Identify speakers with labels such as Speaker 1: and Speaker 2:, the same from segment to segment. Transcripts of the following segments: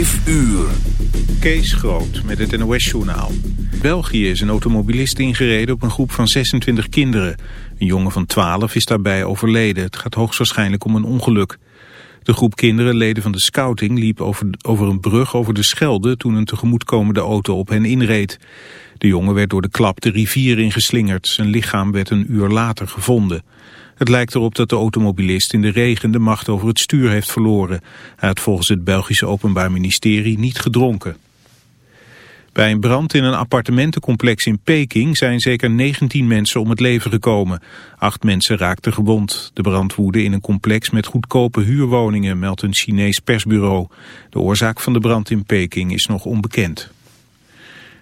Speaker 1: Vijf uur.
Speaker 2: Kees Groot met het NOS-journaal. België is een automobilist ingereden op een groep van 26 kinderen. Een jongen van 12 is daarbij overleden. Het gaat hoogstwaarschijnlijk om een ongeluk. De groep kinderen, leden van de scouting, liep over, over een brug over de Schelde... toen een tegemoetkomende auto op hen inreed. De jongen werd door de klap de rivier ingeslingerd. Zijn lichaam werd een uur later gevonden. Het lijkt erop dat de automobilist in de regen de macht over het stuur heeft verloren. Hij had volgens het Belgische Openbaar Ministerie niet gedronken. Bij een brand in een appartementencomplex in Peking zijn zeker 19 mensen om het leven gekomen. Acht mensen raakten gewond. De brand woedde in een complex met goedkope huurwoningen, meldt een Chinees persbureau. De oorzaak van de brand in Peking is nog onbekend.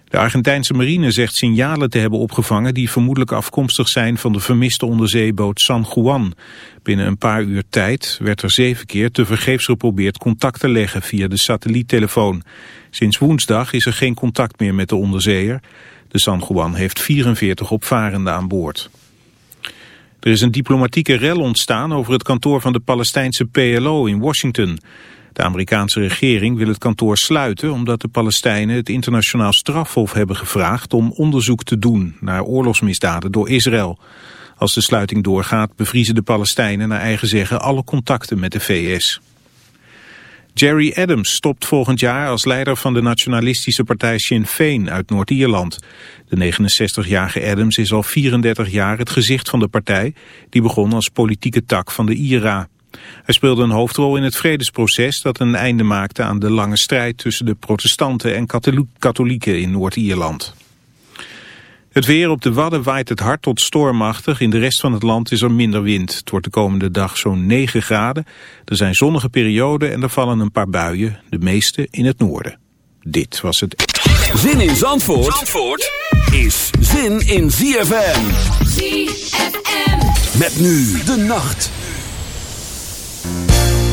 Speaker 2: De Argentijnse marine zegt signalen te hebben opgevangen die vermoedelijk afkomstig zijn van de vermiste onderzeeboot San Juan. Binnen een paar uur tijd werd er zeven keer tevergeefs geprobeerd contact te leggen via de satelliettelefoon. Sinds woensdag is er geen contact meer met de onderzeeër. De San Juan heeft 44 opvarenden aan boord. Er is een diplomatieke rel ontstaan over het kantoor van de Palestijnse PLO in Washington. De Amerikaanse regering wil het kantoor sluiten omdat de Palestijnen het internationaal strafhof hebben gevraagd om onderzoek te doen naar oorlogsmisdaden door Israël. Als de sluiting doorgaat bevriezen de Palestijnen naar eigen zeggen alle contacten met de VS. Jerry Adams stopt volgend jaar als leider van de nationalistische partij Sinn Féin uit Noord-Ierland. De 69-jarige Adams is al 34 jaar het gezicht van de partij, die begon als politieke tak van de IRA. Hij speelde een hoofdrol in het vredesproces dat een einde maakte aan de lange strijd tussen de protestanten en katholieken in Noord-Ierland. Het weer op de Wadden waait het hard tot stormachtig. In de rest van het land is er minder wind. Het wordt de komende dag zo'n 9 graden. Er zijn zonnige perioden en er vallen een paar buien. De meeste in het noorden. Dit was het...
Speaker 1: Zin in Zandvoort, Zandvoort is zin in ZFM. ZFM. Met nu de nacht.
Speaker 3: Thank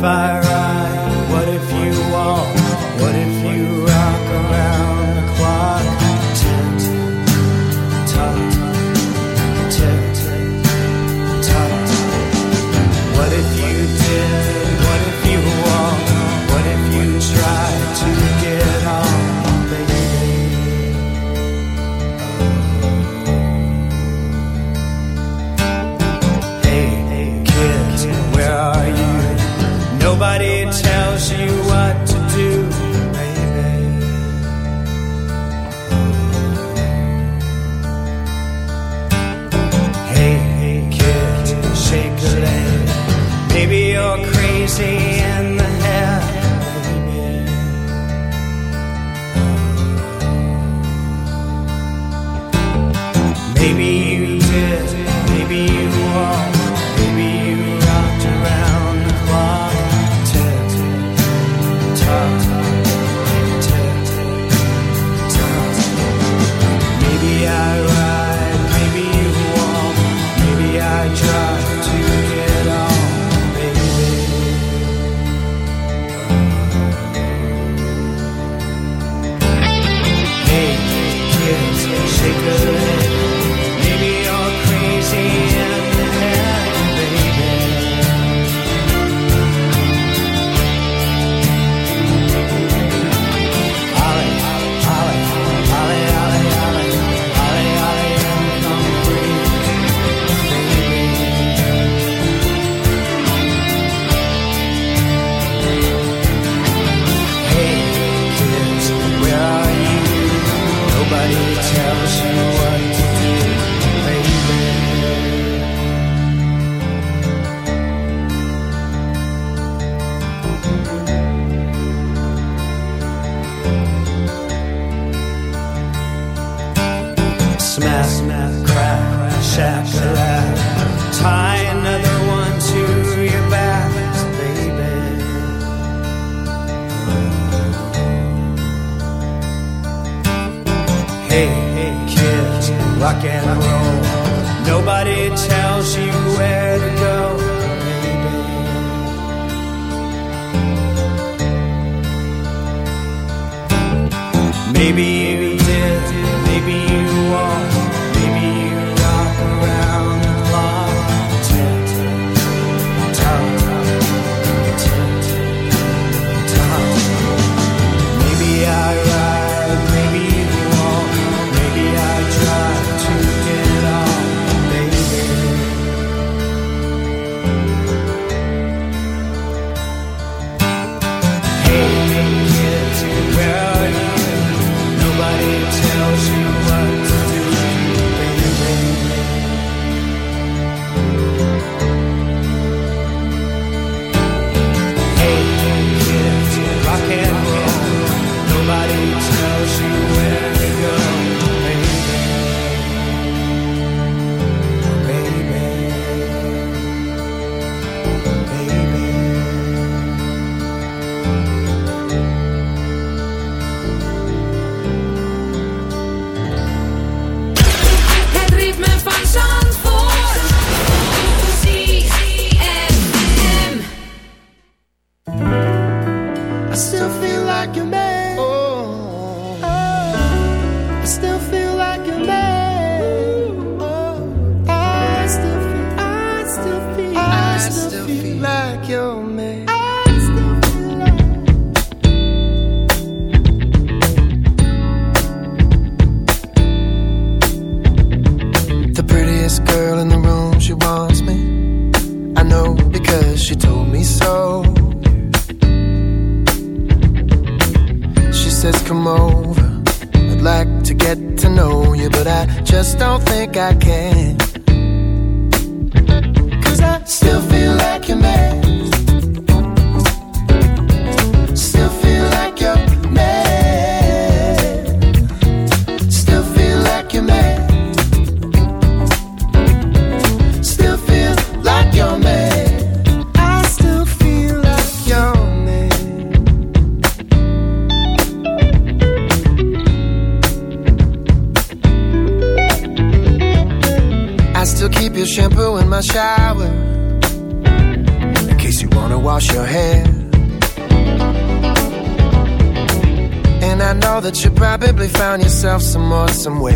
Speaker 3: fire. Take a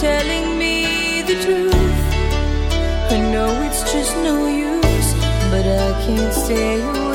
Speaker 4: telling me the truth. I
Speaker 5: know it's just no use, but I can't stay away.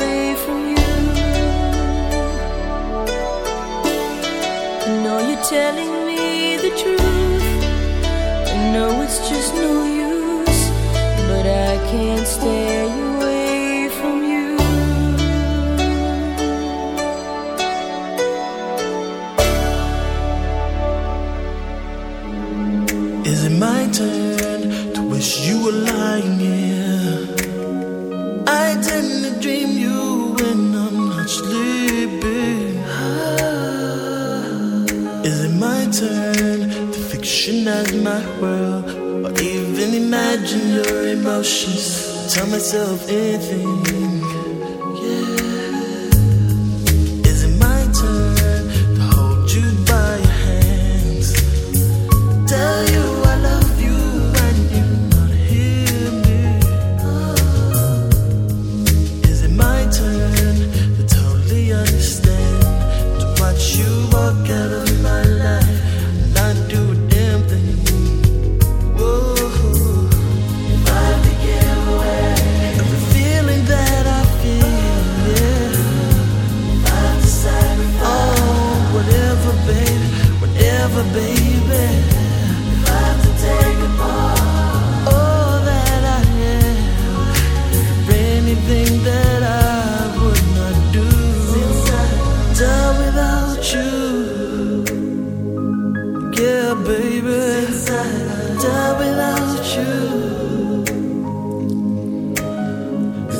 Speaker 6: myself in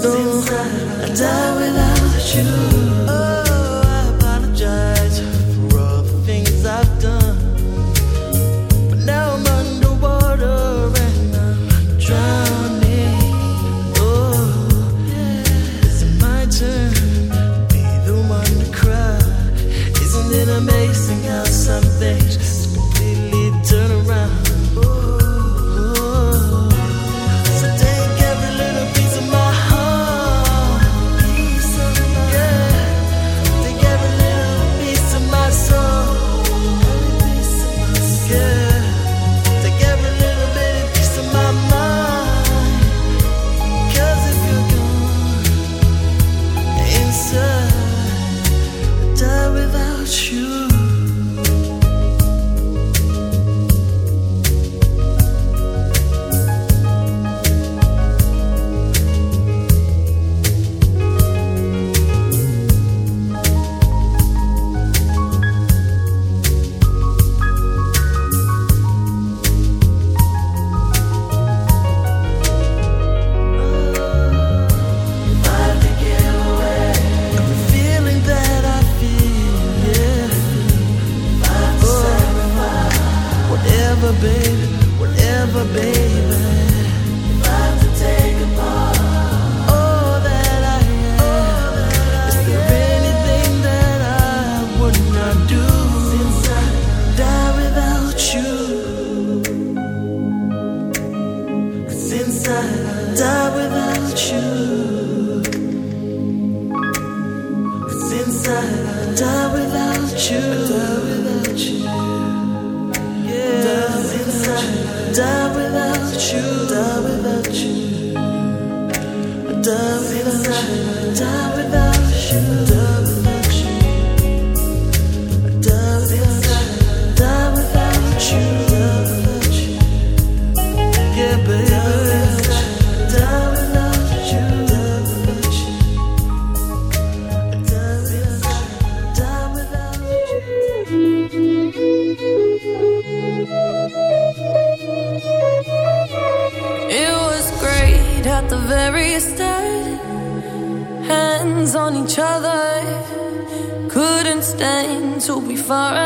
Speaker 6: I die without you. die without you, die without you, die without you. Die without you. for
Speaker 5: a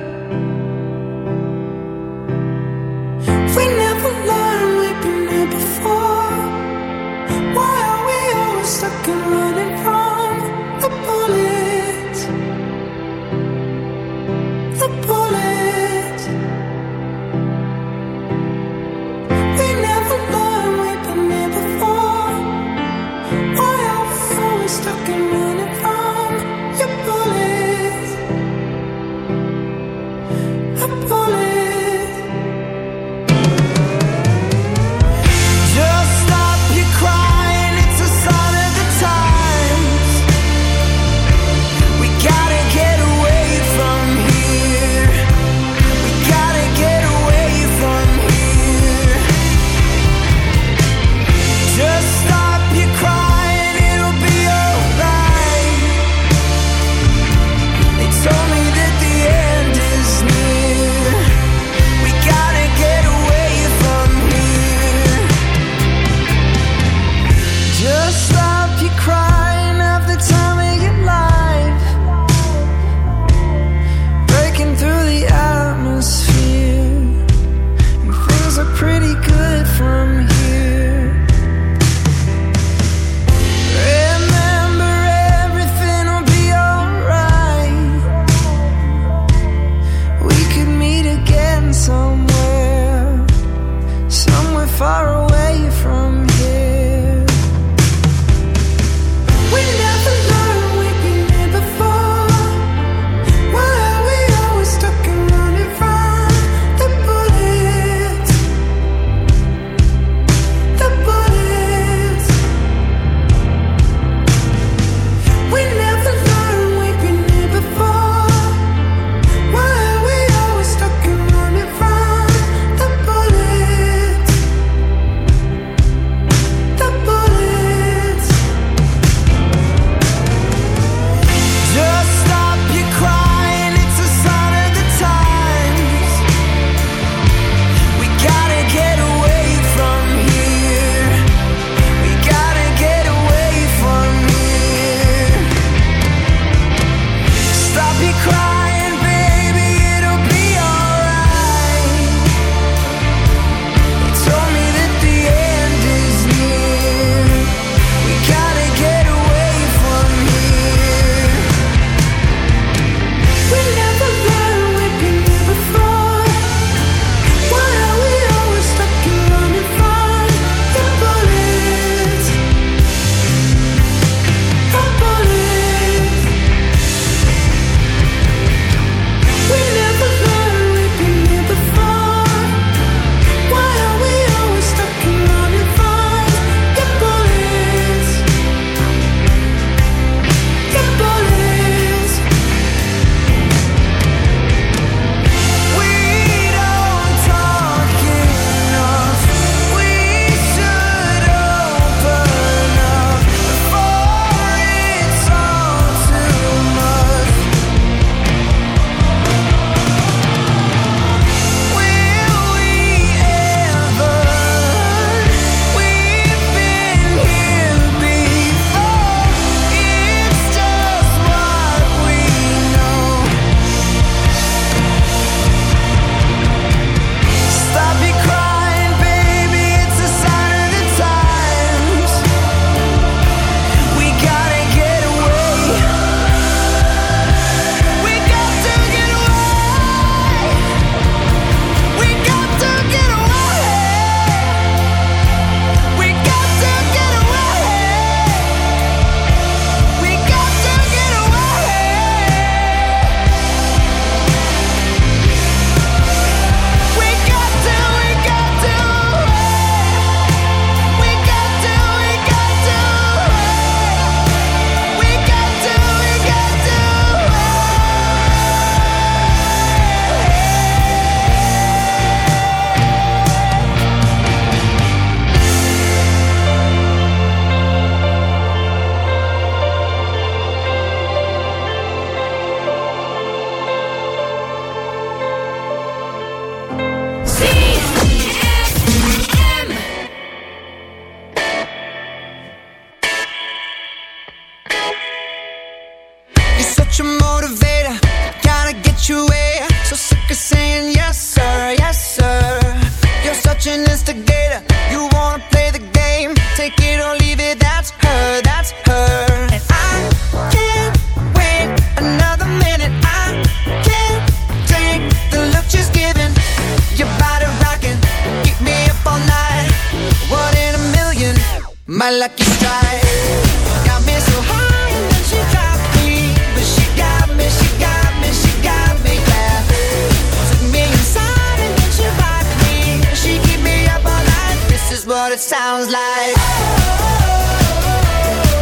Speaker 7: what it sounds like.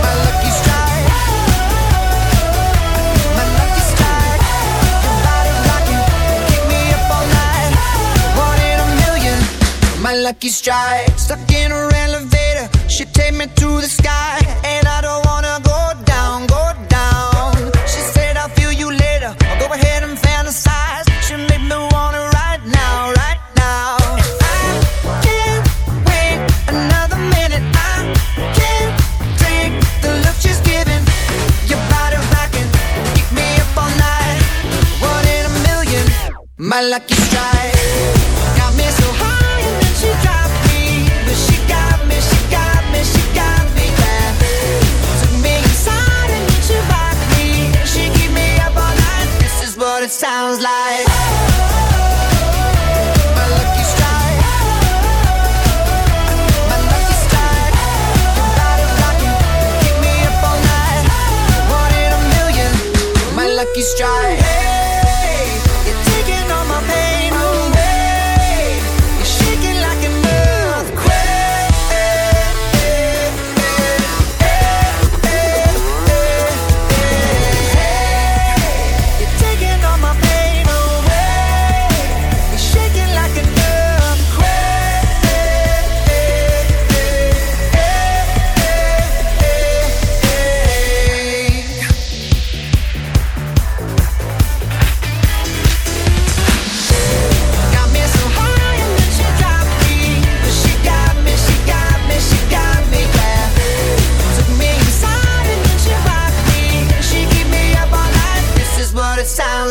Speaker 7: My lucky strike. My lucky strike. Keep me up all night. One in a million. My lucky strike. Stuck in her elevator. She take me to the sky lucky strike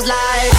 Speaker 7: like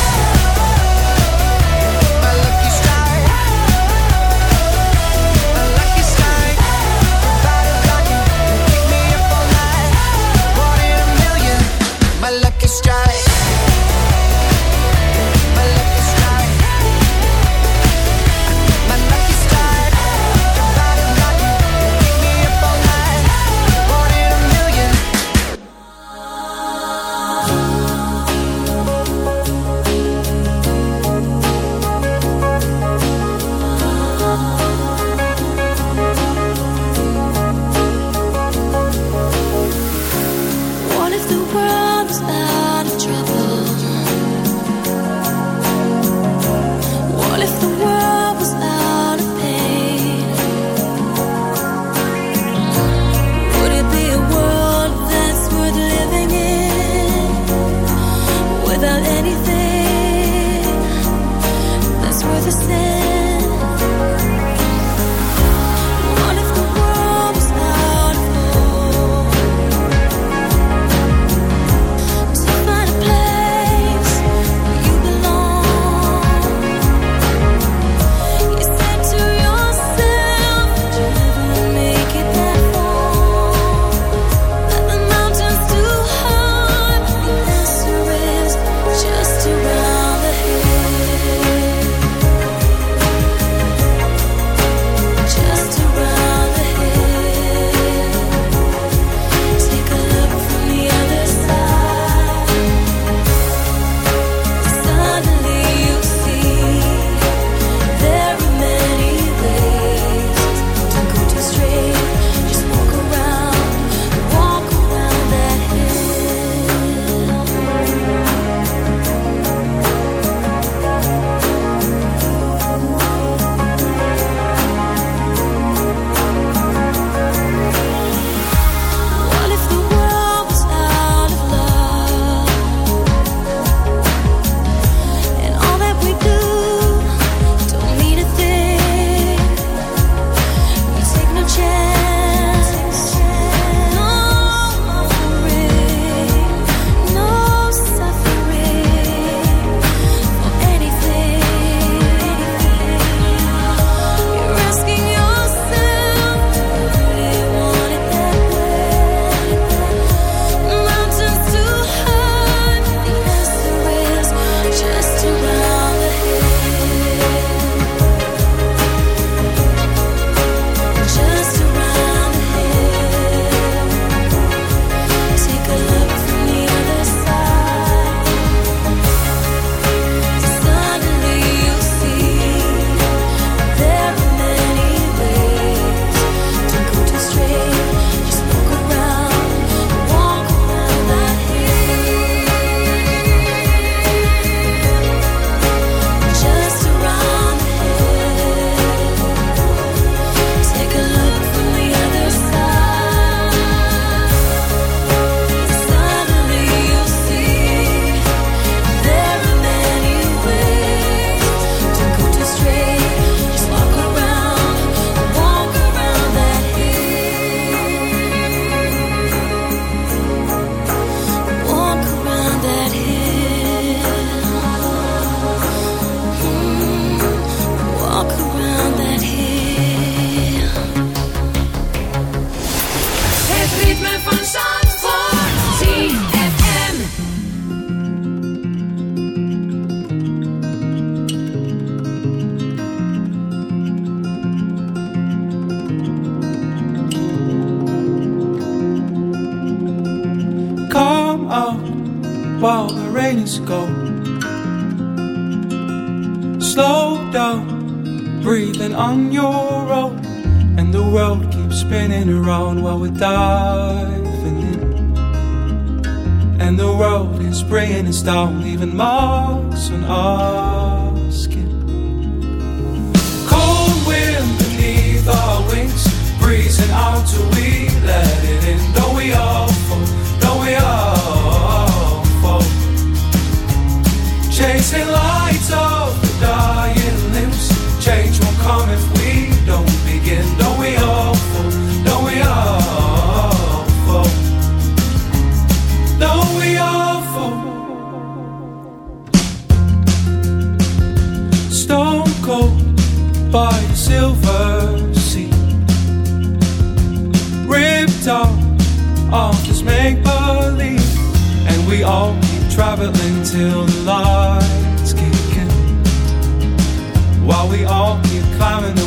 Speaker 8: around while we're diving in. And the road is bringing us down, leaving marks on our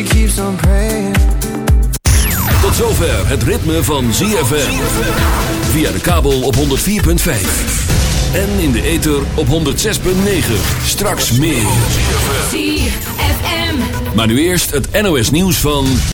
Speaker 9: She keeps on praying.
Speaker 10: Tot zover het ritme van ZFM. Via de kabel op 104.5. En in de ether op 106.9. Straks meer.
Speaker 5: ZFM.
Speaker 10: Maar nu eerst het NOS nieuws van...